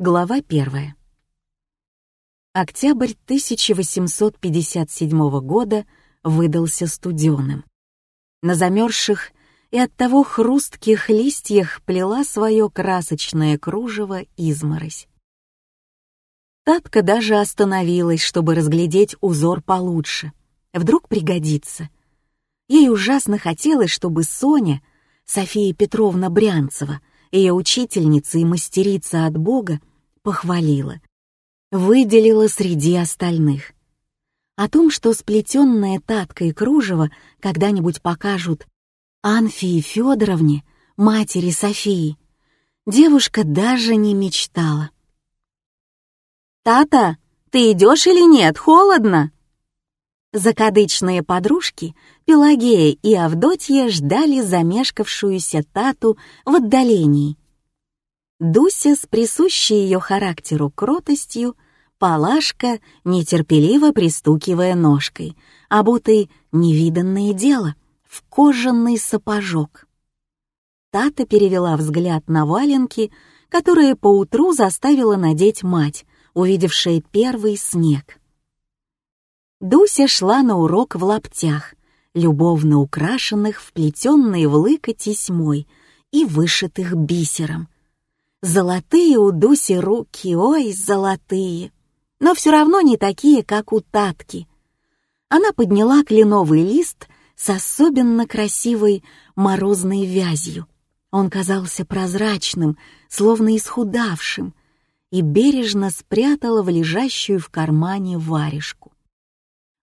Глава первая. Октябрь 1857 года выдался студеным. На замерзших и оттого хрустких листьях плела свое красочное кружево изморозь. Татка даже остановилась, чтобы разглядеть узор получше. Вдруг пригодится. Ей ужасно хотелось, чтобы Соня, София Петровна Брянцева, ее учительница и мастерица от Бога, похвалила, выделила среди остальных. О том, что сплетенное таткой кружево когда-нибудь покажут Анфии Федоровне, матери Софии, девушка даже не мечтала. «Тата, ты идешь или нет? Холодно!» Закадычные подружки Пелагея и Авдотья ждали замешкавшуюся Тату в отдалении. Дуся с присущей ее характеру кротостью, Палашка, нетерпеливо пристукивая ножкой, обутой невиданное дело, в кожаный сапожок. Тата перевела взгляд на валенки, которые поутру заставила надеть мать, увидевшая первый снег. Дуся шла на урок в лаптях, любовно украшенных вплетенной в лыко тесьмой и вышитых бисером. Золотые у Дуси руки, ой, золотые, но все равно не такие, как у Татки. Она подняла кленовый лист с особенно красивой морозной вязью. Он казался прозрачным, словно исхудавшим, и бережно спрятала в лежащую в кармане варежку.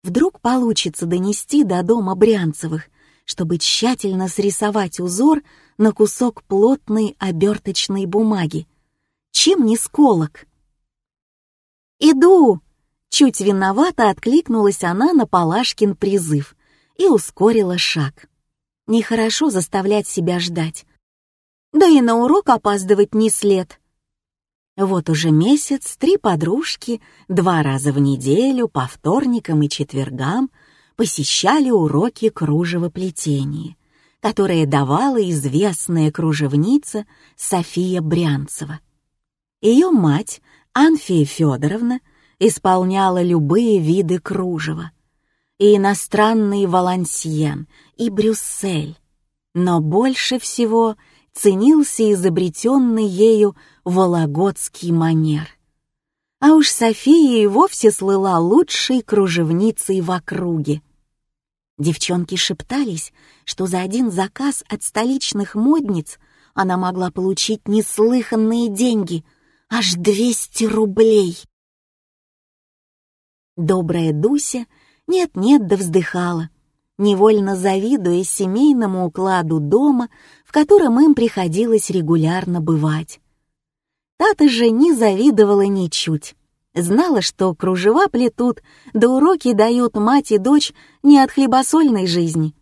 Вдруг получится донести до дома Брянцевых, чтобы тщательно срисовать узор на кусок плотной оберточной бумаги. Чем не сколок? «Иду!» — чуть виновато откликнулась она на Палашкин призыв и ускорила шаг. Нехорошо заставлять себя ждать. Да и на урок опаздывать не след. Вот уже месяц три подружки два раза в неделю по вторникам и четвергам посещали уроки кружевоплетения, которые давала известная кружевница София Брянцева. Ее мать, Анфия Федоровна, исполняла любые виды кружева, и иностранный валансьен, и Брюссель, но больше всего ценился изобретенный ею вологодский манер. А уж София и вовсе слыла лучшей кружевницей в округе. Девчонки шептались, что за один заказ от столичных модниц она могла получить неслыханные деньги, аж 200 рублей. Добрая Дуся нет-нет да вздыхала, невольно завидуя семейному укладу дома, в котором им приходилось регулярно бывать. Тата же не завидовала ничуть. Знала, что кружева плетут, да уроки дают мать и дочь не от хлебосольной жизни.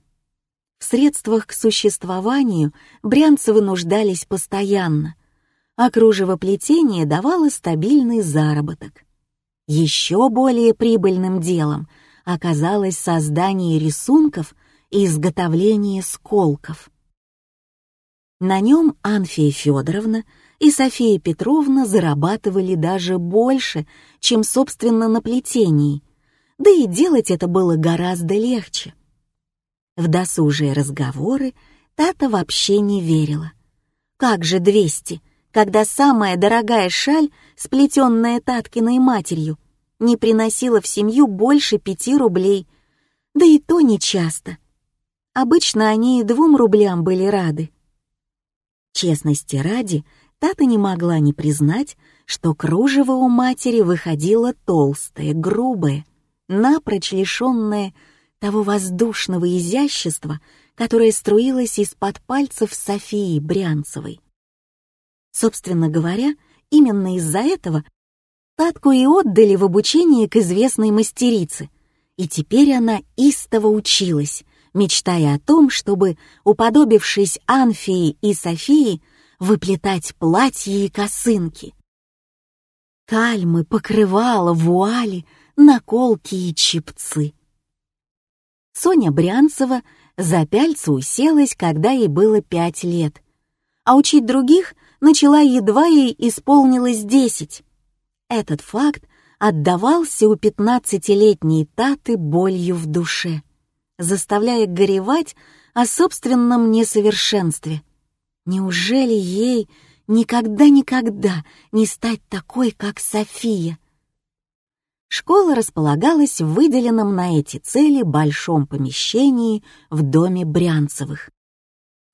В средствах к существованию брянцевы нуждались постоянно, а кружевоплетение давало стабильный заработок. Еще более прибыльным делом оказалось создание рисунков и изготовление сколков. На нем Анфия Федоровна и София Петровна зарабатывали даже больше, чем, собственно, на плетении, да и делать это было гораздо легче. В досужие разговоры Тата вообще не верила. Как же двести, когда самая дорогая шаль, сплетенная Таткиной матерью, не приносила в семью больше пяти рублей, да и то нечасто. Обычно они и двум рублям были рады. Честности ради, Тата не могла не признать, что кружево у матери выходило толстое, грубое, напрочь лишенное того воздушного изящества, которое струилось из-под пальцев Софии Брянцевой. Собственно говоря, именно из-за этого Татку и отдали в обучение к известной мастерице, и теперь она истово училась, мечтая о том, чтобы, уподобившись Анфии и Софии, выплетать платья и косынки. Кальмы, покрывала, вуали, наколки и чепцы. Соня Брянцева за пяльцу уселась, когда ей было пять лет, а учить других начала едва ей исполнилось десять. Этот факт отдавался у пятнадцатилетней Таты болью в душе, заставляя горевать о собственном несовершенстве. Неужели ей никогда-никогда не стать такой, как София? Школа располагалась в выделенном на эти цели большом помещении в доме Брянцевых.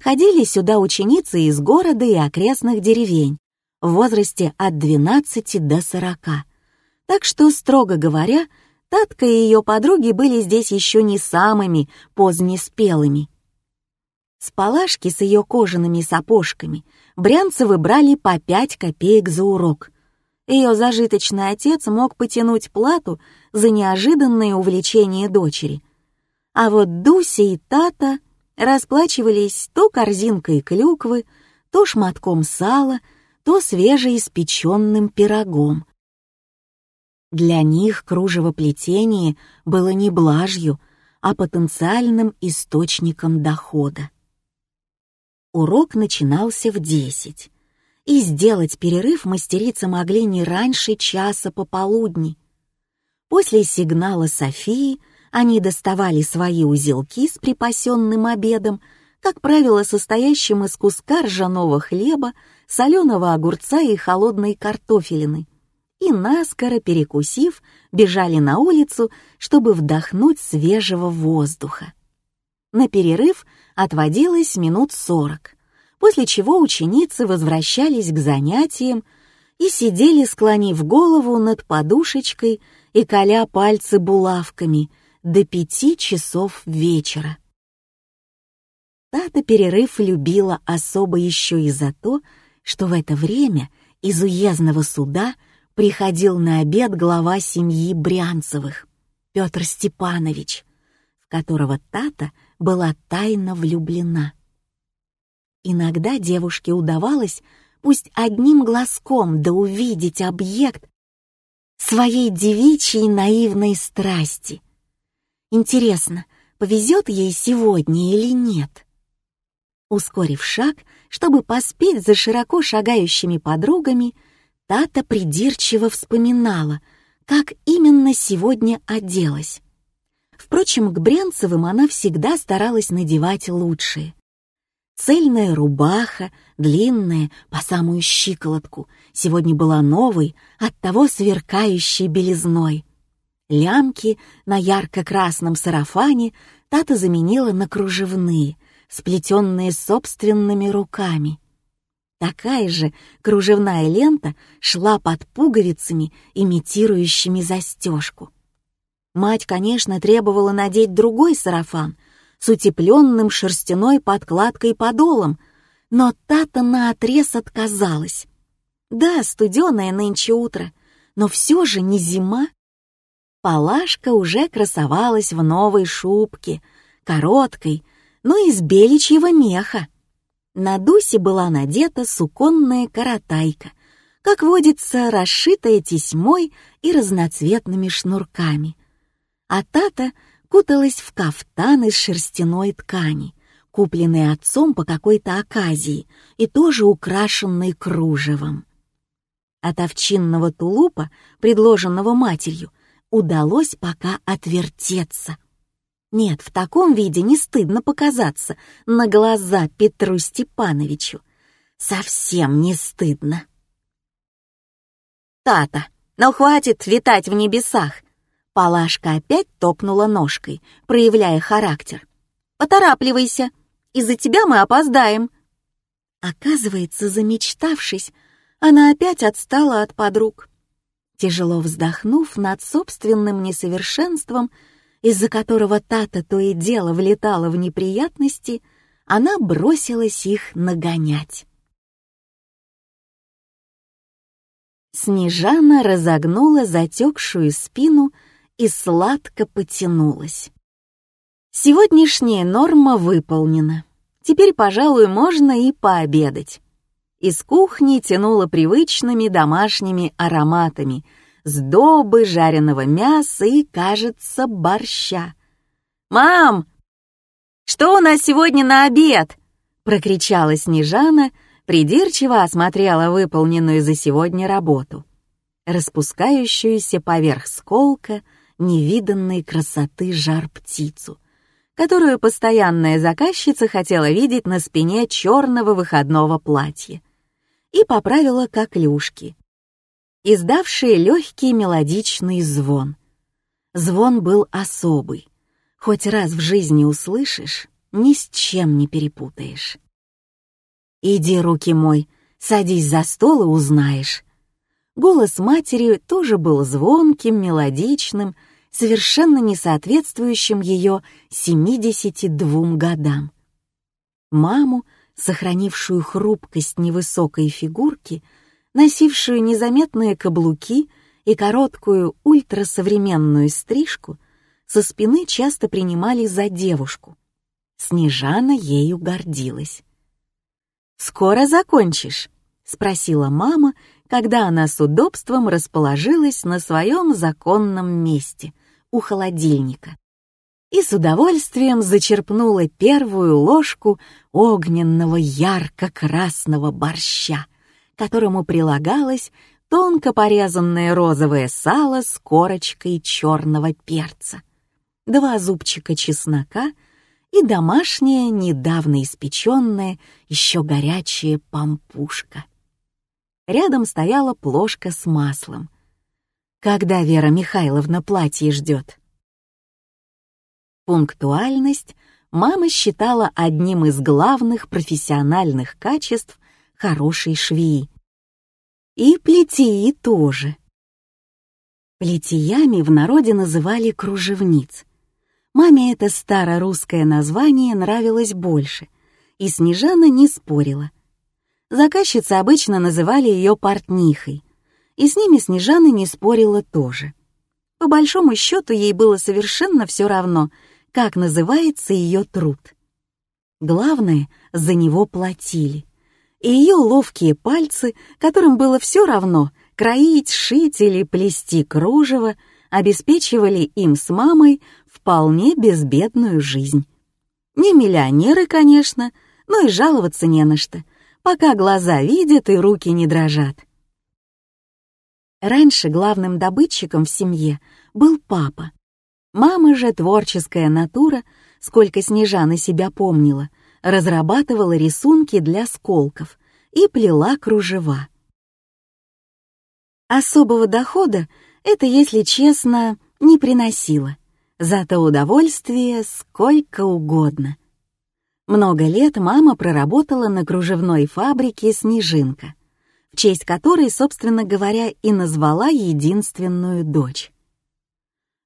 Ходили сюда ученицы из города и окрестных деревень в возрасте от 12 до 40. Так что, строго говоря, Татка и ее подруги были здесь еще не самыми позднеспелыми. С палашки с ее кожаными сапожками Брянцевы брали по пять копеек за урок. Ее зажиточный отец мог потянуть плату за неожиданное увлечение дочери. А вот Дуся и Тата расплачивались то корзинкой клюквы, то шматком сала, то свежеиспеченным пирогом. Для них кружевоплетение было не блажью, а потенциальным источником дохода. Урок начинался в десять, и сделать перерыв мастерицы могли не раньше часа пополудни. После сигнала Софии — они доставали свои узелки с припасенным обедом, как правило, состоящим из куска ржаного хлеба, соленого огурца и холодной картофелины, и наскоро перекусив, бежали на улицу, чтобы вдохнуть свежего воздуха. На перерыв отводилось минут сорок, после чего ученицы возвращались к занятиям и сидели, склонив голову над подушечкой и коля пальцы булавками — до пяти часов вечера. Тата перерыв любила особо еще и за то, что в это время из уездного суда приходил на обед глава семьи Брянцевых, Петр Степанович, в которого Тата была тайно влюблена. Иногда девушке удавалось пусть одним глазком да увидеть объект своей девичьей наивной страсти, Интересно, повезет ей сегодня или нет? Ускорив шаг, чтобы поспеть за широко шагающими подругами, Тата придирчиво вспоминала, как именно сегодня оделась. Впрочем, к Брянцевым она всегда старалась надевать лучшие. Цельная рубаха, длинная, по самую щиколотку, сегодня была новой, оттого сверкающей белизной. Лямки на ярко-красном сарафане Тата заменила на кружевные, сплетенные собственными руками. Такая же кружевная лента шла под пуговицами, имитирующими застежку. Мать, конечно, требовала надеть другой сарафан с утепленным шерстяной подкладкой подолом, но Тата наотрез отказалась. Да, студеное нынче утро, но все же не зима. Палашка уже красовалась в новой шубке, короткой, но из беличьего меха. На Дусе была надета суконная коротайка, как водится, расшитая тесьмой и разноцветными шнурками. А Тата куталась в кафтан из шерстяной ткани, купленный отцом по какой-то оказии и тоже украшенный кружевом. От овчинного тулупа, предложенного матерью, удалось пока отвертеться. Нет, в таком виде не стыдно показаться на глаза Петру Степановичу. Совсем не стыдно. «Тата, ну хватит витать в небесах!» Палашка опять топнула ножкой, проявляя характер. «Поторапливайся, из-за тебя мы опоздаем!» Оказывается, замечтавшись, она опять отстала от подруг. Тяжело вздохнув над собственным несовершенством, из-за которого Тата то и дело влетала в неприятности, она бросилась их нагонять. Снежана разогнула затекшую спину и сладко потянулась. Сегодняшняя норма выполнена. Теперь, пожалуй, можно и пообедать. Из кухни тянуло привычными домашними ароматами, сдобы, жареного мяса и, кажется, борща. «Мам, что у нас сегодня на обед?» — прокричала Снежана, придирчиво осмотрела выполненную за сегодня работу, распускающуюся поверх сколка невиданной красоты жар-птицу, которую постоянная заказчица хотела видеть на спине черного выходного платья, и поправила коклюшки, издавшие легкий мелодичный звон. Звон был особый, хоть раз в жизни услышишь, ни с чем не перепутаешь. «Иди, руки мой, садись за стол и узнаешь». Голос матери тоже был звонким, мелодичным, совершенно не соответствующим ее 72 годам. Маму, сохранившую хрупкость невысокой фигурки, носившую незаметные каблуки и короткую ультрасовременную стрижку, со спины часто принимали за девушку. Снежана ею гордилась. «Скоро закончишь?» — спросила мама, когда она с удобством расположилась на своем законном месте — у холодильника и с удовольствием зачерпнула первую ложку огненного ярко-красного борща, которому прилагалось тонко порезанное розовое сало с корочкой черного перца, два зубчика чеснока и домашняя, недавно испеченная, еще горячая пампушка. Рядом стояла плошка с маслом, когда Вера Михайловна платье ждет. Пунктуальность мама считала одним из главных профессиональных качеств хорошей швеи. И плетеи тоже. Плетиями в народе называли кружевниц. Маме это старорусское название нравилось больше, и Снежана не спорила. Заказчицы обычно называли ее портнихой, и с ними Снежана не спорила тоже. По большому счету ей было совершенно все равно, как называется ее труд. Главное, за него платили. И ее ловкие пальцы, которым было все равно, кроить, шить или плести кружево, обеспечивали им с мамой вполне безбедную жизнь. Не миллионеры, конечно, но и жаловаться не на что, пока глаза видят и руки не дрожат. Раньше главным добытчиком в семье был папа. Мама же, творческая натура, сколько Снежана себя помнила, разрабатывала рисунки для сколков и плела кружева. Особого дохода это, если честно, не приносило, зато удовольствие сколько угодно. Много лет мама проработала на кружевной фабрике «Снежинка», в честь которой, собственно говоря, и назвала единственную дочь.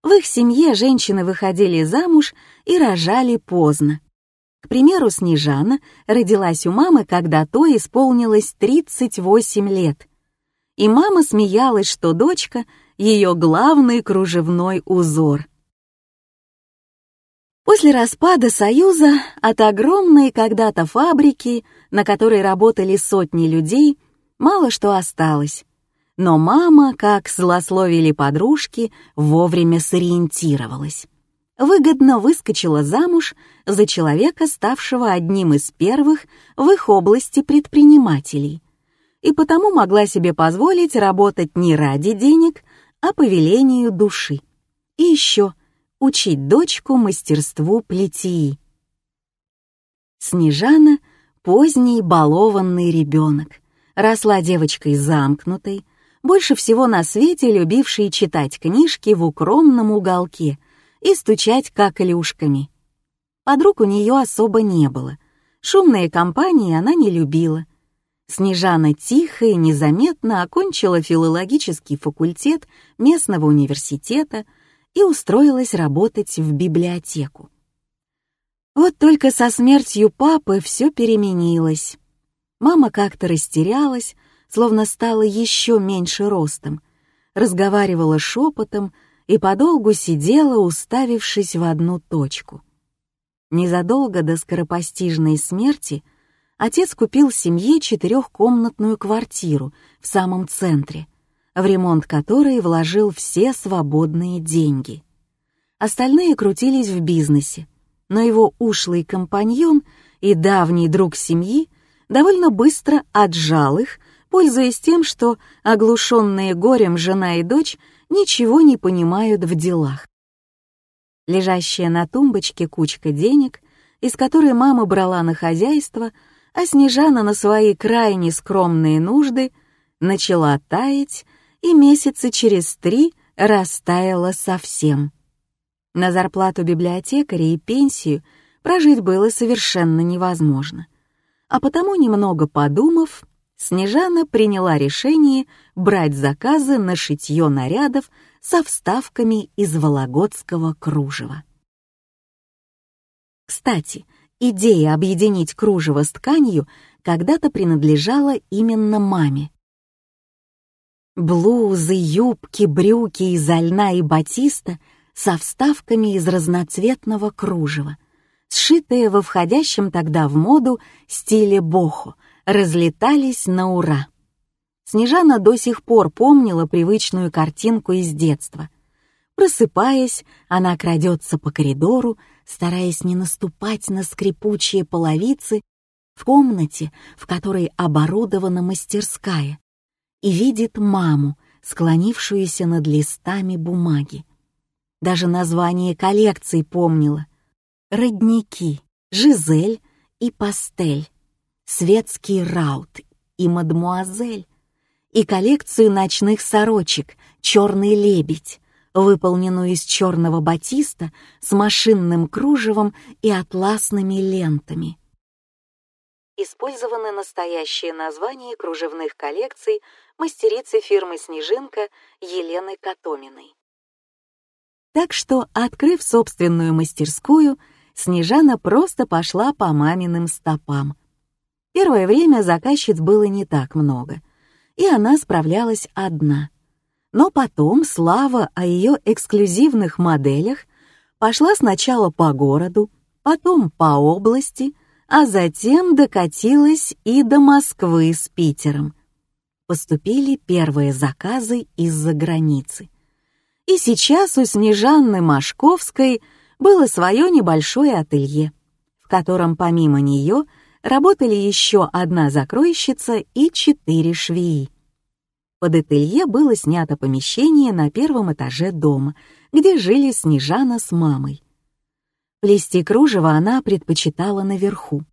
В их семье женщины выходили замуж и рожали поздно. К примеру, Снежана родилась у мамы, когда то исполнилось 38 лет. И мама смеялась, что дочка — ее главный кружевной узор. После распада Союза от огромной когда-то фабрики, на которой работали сотни людей, мало что осталось. Но мама, как злословили подружки, вовремя сориентировалась. Выгодно выскочила замуж за человека, ставшего одним из первых в их области предпринимателей, и потому могла себе позволить работать не ради денег, а по велению души. И еще учить дочку мастерству плетии. Снежана — поздний балованный ребенок — росла девочкой замкнутой, больше всего на свете любившей читать книжки в укромном уголке и стучать каколюшками. Подруг у нее особо не было, шумные компании она не любила. Снежана тихо и незаметно окончила филологический факультет местного университета и устроилась работать в библиотеку. Вот только со смертью папы все переменилось. Мама как-то растерялась, словно стала еще меньше ростом, разговаривала шепотом и подолгу сидела, уставившись в одну точку. Незадолго до скоропостижной смерти отец купил семье четырехкомнатную квартиру в самом центре, в ремонт которой вложил все свободные деньги. Остальные крутились в бизнесе, но его ушлый компаньон и давний друг семьи довольно быстро отжал их, пользуясь тем, что оглушенные горем жена и дочь ничего не понимают в делах. Лежащая на тумбочке кучка денег, из которой мама брала на хозяйство, а Снежана на свои крайне скромные нужды, начала таять и месяца через три растаяла совсем. На зарплату библиотекаря и пенсию прожить было совершенно невозможно. А потому, немного подумав, Снежана приняла решение брать заказы на шитье нарядов со вставками из вологодского кружева. Кстати, идея объединить кружево с тканью когда-то принадлежала именно маме. Блузы, юбки, брюки из льна и батиста со вставками из разноцветного кружева, сшитые во входящем тогда в моду стиле бохо, разлетались на ура. Снежана до сих пор помнила привычную картинку из детства. Просыпаясь, она крадется по коридору, стараясь не наступать на скрипучие половицы в комнате, в которой оборудована мастерская, и видит маму, склонившуюся над листами бумаги. Даже название коллекции помнила. Родники, Жизель и Пастель, Светский раут и Мадмуазель, и коллекцию ночных сорочек «Черный лебедь», выполненную из черного батиста с машинным кружевом и атласными лентами использованы настоящие названия кружевных коллекций мастерицы фирмы «Снежинка» Елены Котоминой. Так что, открыв собственную мастерскую, Снежана просто пошла по маминым стопам. Первое время заказчиц было не так много, и она справлялась одна. Но потом слава о ее эксклюзивных моделях пошла сначала по городу, потом по области — а затем докатилась и до Москвы с Питером. Поступили первые заказы из-за границы. И сейчас у Снежанны Машковской было свое небольшое ателье, в котором помимо нее работали еще одна закройщица и четыре швеи. Под ателье было снято помещение на первом этаже дома, где жили Снежана с мамой. Плести кружево она предпочитала наверху.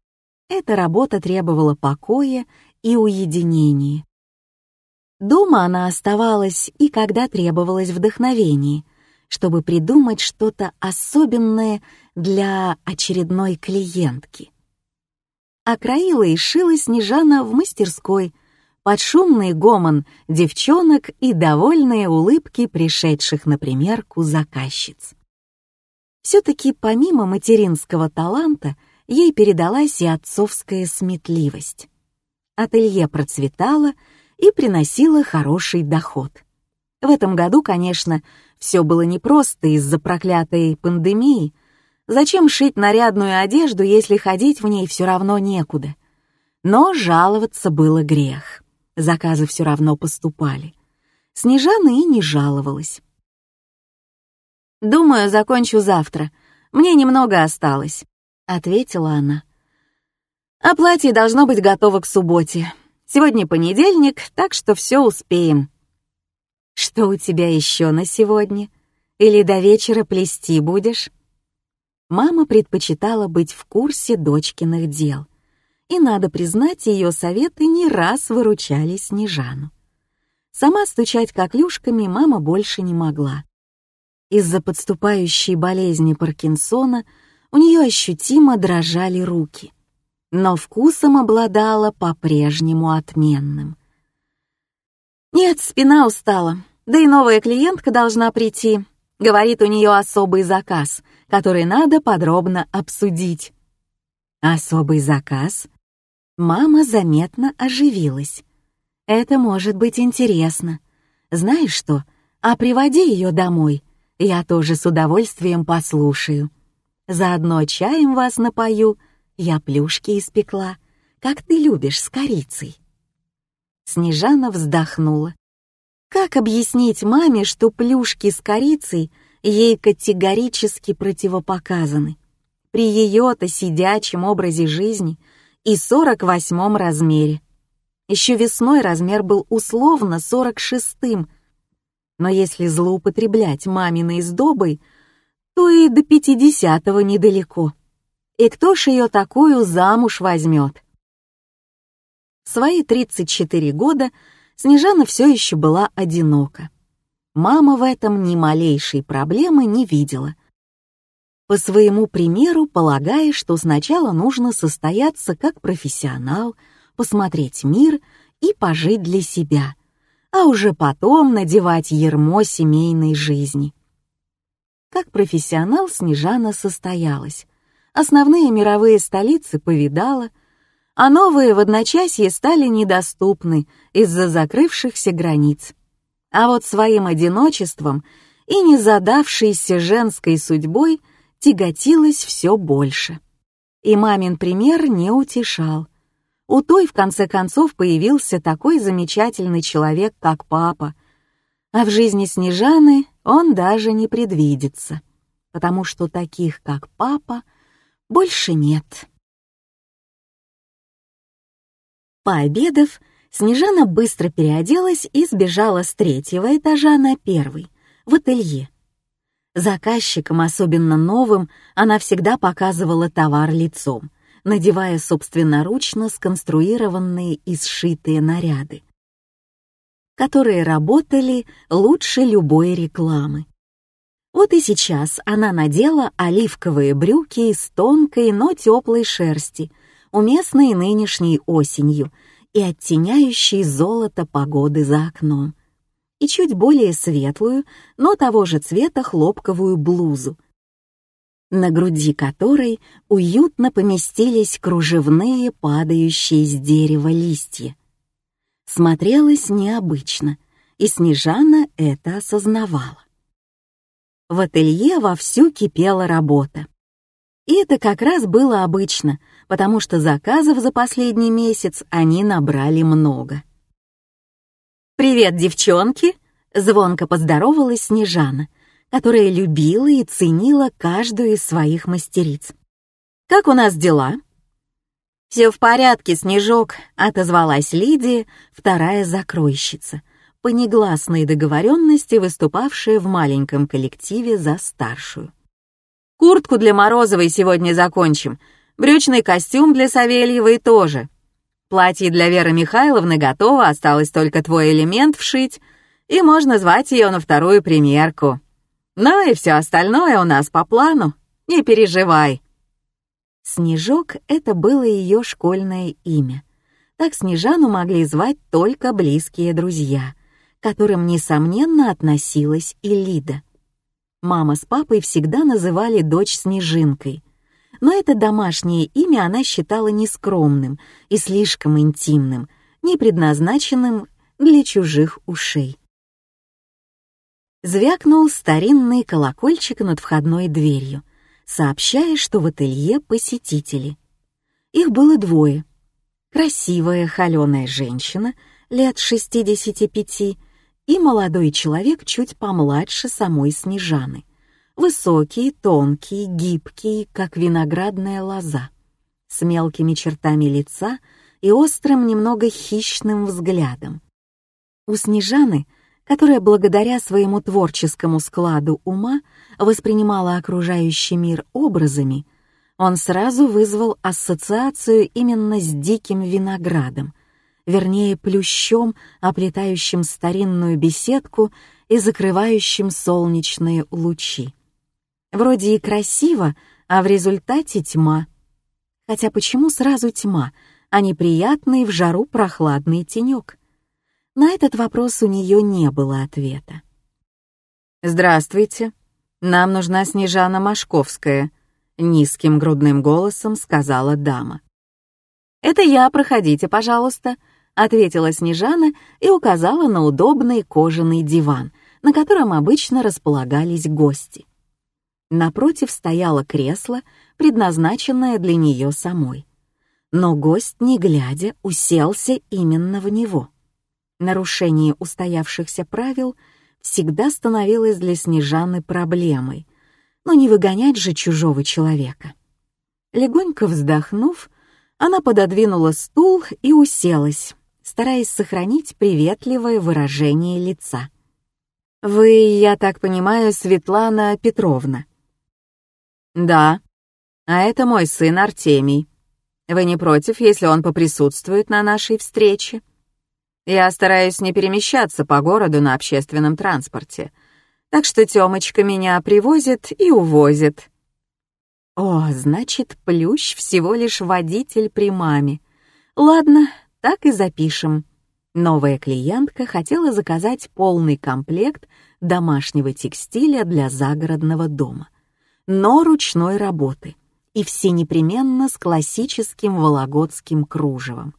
Эта работа требовала покоя и уединения. Дома она оставалась и когда требовалось вдохновение, чтобы придумать что-то особенное для очередной клиентки. А краила и шила Снежана в мастерской под шумный гомон девчонок и довольные улыбки пришедших на примерку заказчиц. Все-таки помимо материнского таланта ей передалась и отцовская сметливость. Ателье процветало и приносило хороший доход. В этом году, конечно, все было непросто из-за проклятой пандемии. Зачем шить нарядную одежду, если ходить в ней все равно некуда? Но жаловаться было грех. Заказы все равно поступали. Снежана и не жаловалась. «Думаю, закончу завтра. Мне немного осталось», — ответила она. «А платье должно быть готово к субботе. Сегодня понедельник, так что все успеем». «Что у тебя еще на сегодня? Или до вечера плести будешь?» Мама предпочитала быть в курсе дочкиных дел. И, надо признать, ее советы не раз выручали Снежану. Сама стучать коклюшками мама больше не могла. Из-за подступающей болезни Паркинсона у нее ощутимо дрожали руки, но вкусом обладала по-прежнему отменным. «Нет, спина устала, да и новая клиентка должна прийти», говорит у нее особый заказ, который надо подробно обсудить. Особый заказ? Мама заметно оживилась. Это может быть интересно. Знаешь что, а приводи ее домой, я тоже с удовольствием послушаю. Заодно чаем вас напою, я плюшки испекла, как ты любишь, с корицей». Снежана вздохнула. Как объяснить маме, что плюшки с корицей ей категорически противопоказаны? При ее-то сидячем образе жизни и 48 размере. Еще весной размер был условно 46-м. Но если злоупотреблять маминой сдобой, то и до 50-го недалеко. И кто ж ее такую замуж возьмет? В свои 34 года Снежана все еще была одинока. Мама в этом ни малейшей проблемы не видела. По своему примеру, полагая, что сначала нужно состояться как профессионал, посмотреть мир и пожить для себя, а уже потом надевать ермо семейной жизни. Как профессионал Снежана состоялась. Основные мировые столицы повидала, а новые в одночасье стали недоступны из-за закрывшихся границ. А вот своим одиночеством и незадавшейся женской судьбой тяготилась все больше. И мамин пример не утешал. У той, в конце концов, появился такой замечательный человек, как папа. А в жизни Снежаны он даже не предвидится, потому что таких, как папа, больше нет. Пообедав, Снежана быстро переоделась и сбежала с третьего этажа на первый, в ателье. Заказчикам, особенно новым, она всегда показывала товар лицом, надевая собственноручно сконструированные и сшитые наряды, которые работали лучше любой рекламы. Вот и сейчас она надела оливковые брюки из тонкой, но теплой шерсти, уместной нынешней осенью — и оттеняющий золото погоды за окном, и чуть более светлую, но того же цвета хлопковую блузу, на груди которой уютно поместились кружевные, падающие с дерева листья. Смотрелось необычно, и Снежана это осознавала. В ателье вовсю кипела работа. И это как раз было обычно, потому что заказов за последний месяц они набрали много. «Привет, девчонки!» — звонко поздоровалась Снежана, которая любила и ценила каждую из своих мастериц. «Как у нас дела?» «Все в порядке, Снежок», — отозвалась Лидия, вторая закройщица, по негласной договоренности выступавшая в маленьком коллективе за старшую. «Куртку для Морозовой сегодня закончим, брючный костюм для Савельевой тоже. Платье для Веры Михайловны готово, осталось только твой элемент вшить, и можно звать ее на вторую примерку. Ну и все остальное у нас по плану, не переживай». Снежок — это было ее школьное имя. Так Снежану могли звать только близкие друзья, которым, несомненно, относилась и Лида. Мама с папой всегда называли дочь Снежинкой, но это домашнее имя она считала нескромным и слишком интимным, не предназначенным для чужих ушей. Звякнул старинный колокольчик над входной дверью, сообщая, что в ателье посетители. Их было двое. Красивая холеная женщина лет 65 и молодой человек чуть помладше самой Снежаны — Высокий, тонкий, гибкий, как виноградная лоза, с мелкими чертами лица и острым, немного хищным взглядом. У Снежаны, которая благодаря своему творческому складу ума воспринимала окружающий мир образами, он сразу вызвал ассоциацию именно с диким виноградом, вернее, плющом, оплетающим старинную беседку и закрывающим солнечные лучи. Вроде и красиво, а в результате тьма. Хотя почему сразу тьма, а не приятный в жару прохладный тенек? На этот вопрос у нее не было ответа. «Здравствуйте. Нам нужна Снежана Машковская», — низким грудным голосом сказала дама. «Это я, проходите, пожалуйста», — ответила Снежана и указала на удобный кожаный диван, на котором обычно располагались гости. Напротив стояло кресло, предназначенное для нее самой. Но гость, не глядя, уселся именно в него. Нарушение устоявшихся правил всегда становилось для Снежаны проблемой, но не выгонять же чужого человека. Легонько вздохнув, Она пододвинула стул и уселась, стараясь сохранить приветливое выражение лица. «Вы, я так понимаю, Светлана Петровна?» «Да, а это мой сын Артемий. Вы не против, если он поприсутствует на нашей встрече? Я стараюсь не перемещаться по городу на общественном транспорте, так что Тёмочка меня привозит и увозит». О, значит, Плющ всего лишь водитель при маме. Ладно, так и запишем. Новая клиентка хотела заказать полный комплект домашнего текстиля для загородного дома, но ручной работы и все непременно с классическим вологодским кружевом.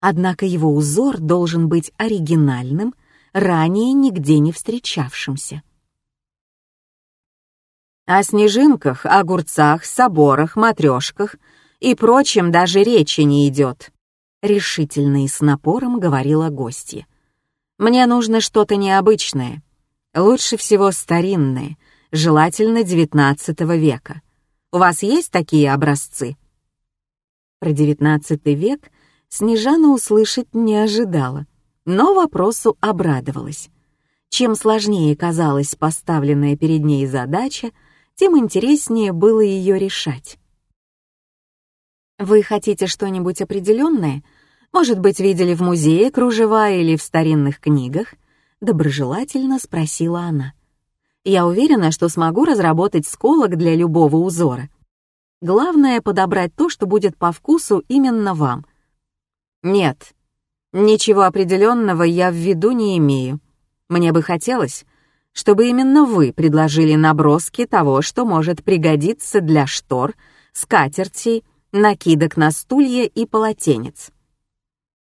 Однако его узор должен быть оригинальным, ранее нигде не встречавшимся. О снежинках, огурцах, соборах, матрешках и прочем даже речи не идет. Решительно и с напором говорила гостья. Мне нужно что-то необычное. Лучше всего старинное, желательно XIX века. У вас есть такие образцы? Про XIX век Снежана услышать не ожидала, но вопросу обрадовалась. Чем сложнее казалась поставленная перед ней задача, тем интереснее было ее решать. «Вы хотите что-нибудь определенное? Может быть, видели в музее кружева или в старинных книгах?» — доброжелательно спросила она. «Я уверена, что смогу разработать сколок для любого узора. Главное — подобрать то, что будет по вкусу именно вам». «Нет, ничего определенного я в виду не имею. Мне бы хотелось, чтобы именно вы предложили наброски того, что может пригодиться для штор, скатертей, накидок на стулья и полотенец.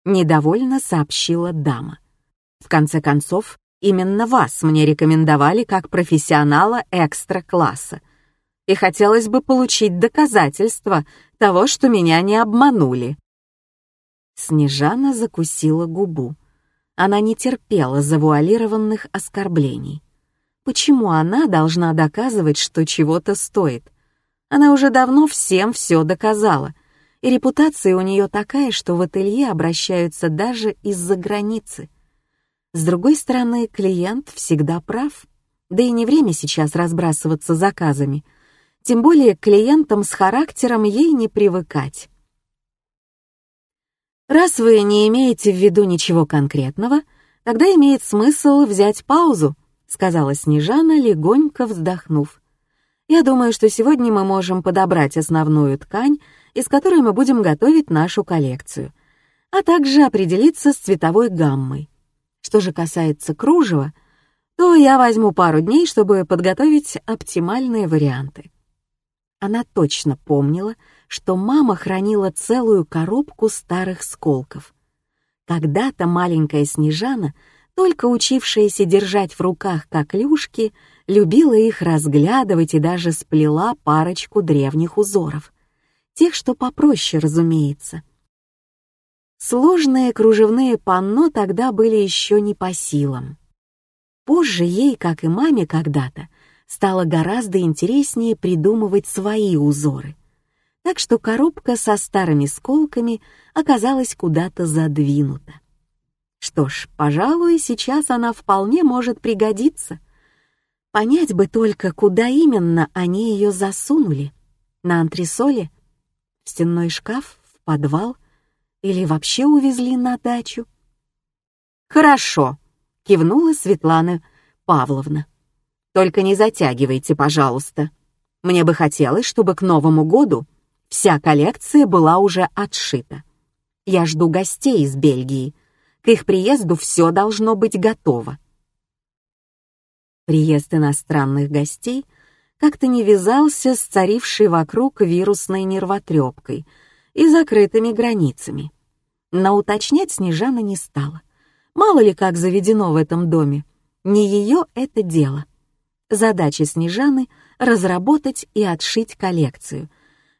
Недовольно сообщила дама. В конце концов, именно вас мне рекомендовали как профессионала экстра-класса. И хотелось бы получить доказательства того, что меня не обманули. Снежана закусила губу. Она не терпела завуалированных оскорблений. Почему она должна доказывать, что чего-то стоит? Она уже давно всем все доказала, и репутация у нее такая, что в ателье обращаются даже из-за границы. С другой стороны, клиент всегда прав. Да и не время сейчас разбрасываться заказами. Тем более клиентам с характером ей не привыкать. Раз вы не имеете в виду ничего конкретного, тогда имеет смысл взять паузу — сказала Снежана, легонько вздохнув. «Я думаю, что сегодня мы можем подобрать основную ткань, из которой мы будем готовить нашу коллекцию, а также определиться с цветовой гаммой. Что же касается кружева, то я возьму пару дней, чтобы подготовить оптимальные варианты». Она точно помнила, что мама хранила целую коробку старых сколков. Когда-то маленькая Снежана — только учившаяся держать в руках коклюшки, любила их разглядывать и даже сплела парочку древних узоров. Тех, что попроще, разумеется. Сложные кружевные панно тогда были еще не по силам. Позже ей, как и маме когда-то, стало гораздо интереснее придумывать свои узоры. Так что коробка со старыми сколками оказалась куда-то задвинута. Что ж, пожалуй, сейчас она вполне может пригодиться. Понять бы только, куда именно они ее засунули. На антресоле? В стенной шкаф? В подвал? Или вообще увезли на дачу? «Хорошо», — кивнула Светлана Павловна. «Только не затягивайте, пожалуйста. Мне бы хотелось, чтобы к Новому году вся коллекция была уже отшита. Я жду гостей из Бельгии, к их приезду все должно быть готово. Приезд иностранных гостей как-то не вязался с царившей вокруг вирусной нервотрепкой и закрытыми границами. Но уточнять Снежана не стала. Мало ли как заведено в этом доме. Не ее это дело. Задача Снежаны — разработать и отшить коллекцию,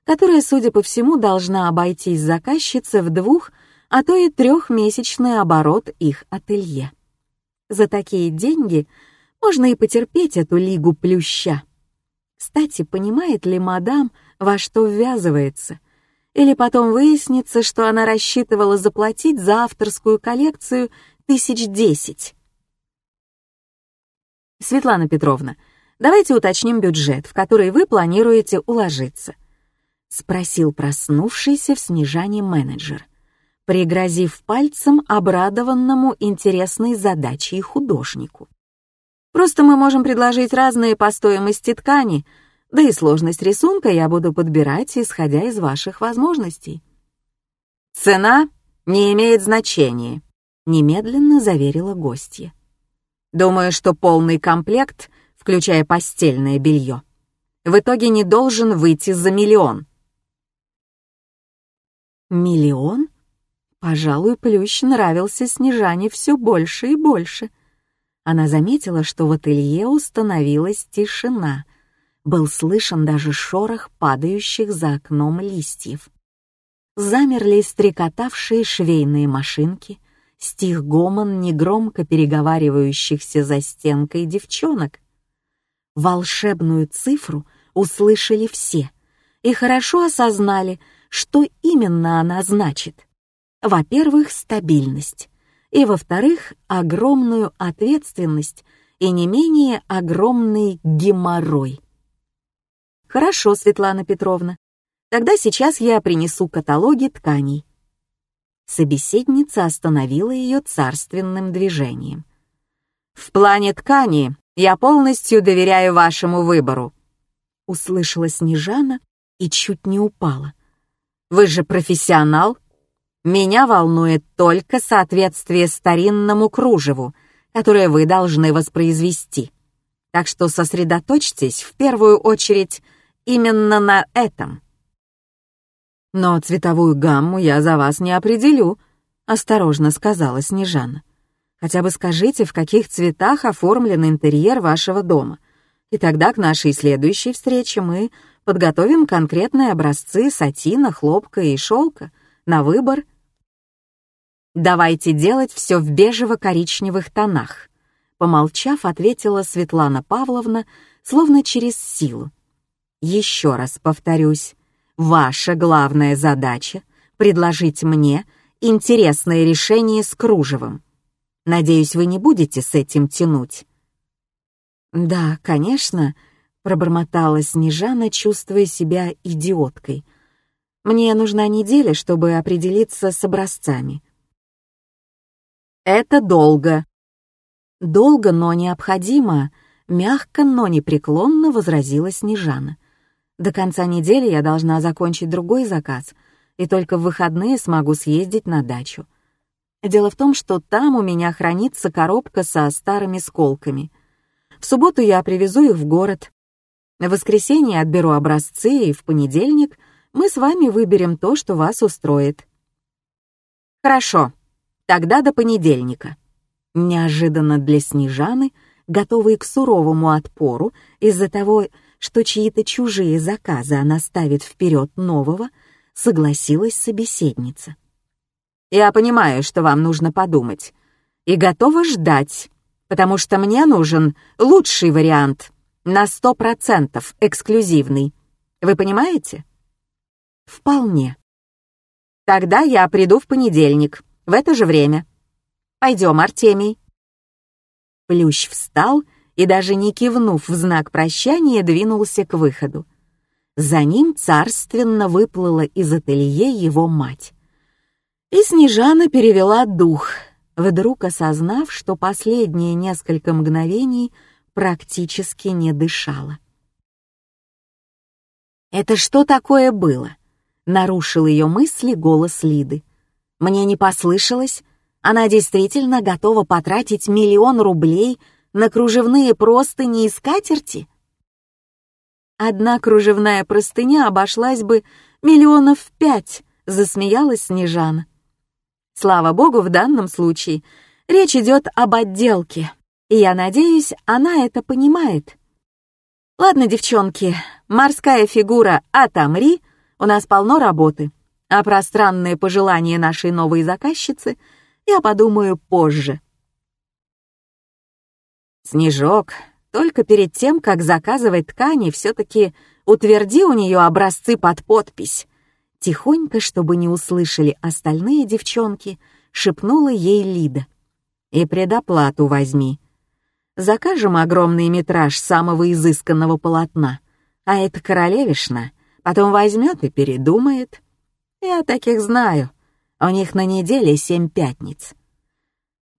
которая, судя по всему, должна обойтись заказчице в двух — а то и трехмесячный оборот их ателье. За такие деньги можно и потерпеть эту лигу плюща. Кстати, понимает ли мадам, во что ввязывается? Или потом выяснится, что она рассчитывала заплатить за авторскую коллекцию тысяч десять. Светлана Петровна, давайте уточним бюджет, в который вы планируете уложиться. Спросил проснувшийся в снижании менеджер, пригрозив пальцем обрадованному интересной задачей художнику. Просто мы можем предложить разные по стоимости ткани, да и сложность рисунка я буду подбирать, исходя из ваших возможностей. Цена не имеет значения, немедленно заверила гостья. Думаю, что полный комплект, включая постельное белье, в итоге не должен выйти за миллион. Миллион? Пожалуй, плющ нравился Снежане все больше и больше. Она заметила, что в ателье установилась тишина. Был слышен даже шорох падающих за окном листьев. Замерли стрекотавшие швейные машинки, стих гомон негромко переговаривающихся за стенкой девчонок. Волшебную цифру услышали все и хорошо осознали, что именно она значит. Во-первых, стабильность, и, во-вторых, огромную ответственность и не менее огромный геморрой. Хорошо, Светлана Петровна, тогда сейчас я принесу каталоги тканей. Собеседница остановила ее царственным движением. «В плане ткани я полностью доверяю вашему выбору», — услышала Снежана и чуть не упала. «Вы же профессионал. Меня волнует только соответствие старинному кружеву, которое вы должны воспроизвести. Так что сосредоточьтесь в первую очередь именно на этом». «Но цветовую гамму я за вас не определю», — осторожно сказала Снежана. «Хотя бы скажите, в каких цветах оформлен интерьер вашего дома, и тогда к нашей следующей встрече мы подготовим конкретные образцы сатина, хлопка и шелка на выбор». «Давайте делать все в бежево-коричневых тонах», — помолчав, ответила Светлана Павловна, словно через силу. «Еще раз повторюсь, Ваша главная задача — предложить мне интересное решение с кружевом. Надеюсь, вы не будете с этим тянуть». «Да, конечно», — пробормотала Снежана, чувствуя себя идиоткой. «Мне нужна неделя, чтобы определиться с образцами». «Это долго». «Долго, но необходимо», — мягко, но непреклонно возразила Снежана. До конца недели я должна закончить другой заказ, и только в выходные смогу съездить на дачу. Дело в том, что там у меня хранится коробка со старыми сколками. В субботу я привезу их в город. В воскресенье отберу образцы, и в понедельник мы с вами выберем то, что вас устроит. Хорошо, тогда до понедельника. Неожиданно для Снежаны, готовой к суровому отпору из-за того, что чьи-то чужие заказы она ставит вперед нового, согласилась собеседница. «Я понимаю, что вам нужно подумать, и готова ждать, потому что мне нужен лучший вариант, на сто процентов эксклюзивный. Вы понимаете?» «Вполне». «Тогда я приду в понедельник, в это же время. Пойдем, Артемий». Плющ встал и даже не кивнув в знак прощания, двинулся к выходу. За ним царственно выплыла из ателье его мать. И Снежана перевела дух, вдруг осознав, что последние несколько мгновений практически не дышала. «Это что такое было?» — нарушил ее мысли голос Лиды. «Мне не послышалось. Она действительно готова потратить миллион рублей — на кружевные простыни и скатерти? Одна кружевная простыня обошлась бы миллионов пять, засмеялась Снежана. Слава богу, в данном случае речь идет об отделке, и я надеюсь, она это понимает. Ладно, девчонки, морская фигура «Отомри», у нас полно работы, а пространные пожелания нашей новой заказчицы я подумаю позже. Снежок, только перед тем, как заказывать ткани, все-таки утверди у нее образцы под подпись. Тихонько, чтобы не услышали остальные девчонки, шепнула ей Лида. «И предоплату возьми. Закажем огромный метраж самого изысканного полотна, а эта королевишна потом возьмет и передумает. Я таких знаю. У них на неделе семь пятниц».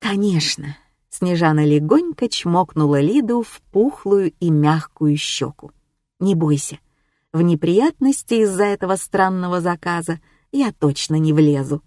«Конечно», — Снежана легонько чмокнула Лиду в пухлую и мягкую щеку. «Не бойся, в неприятности из-за этого странного заказа я точно не влезу.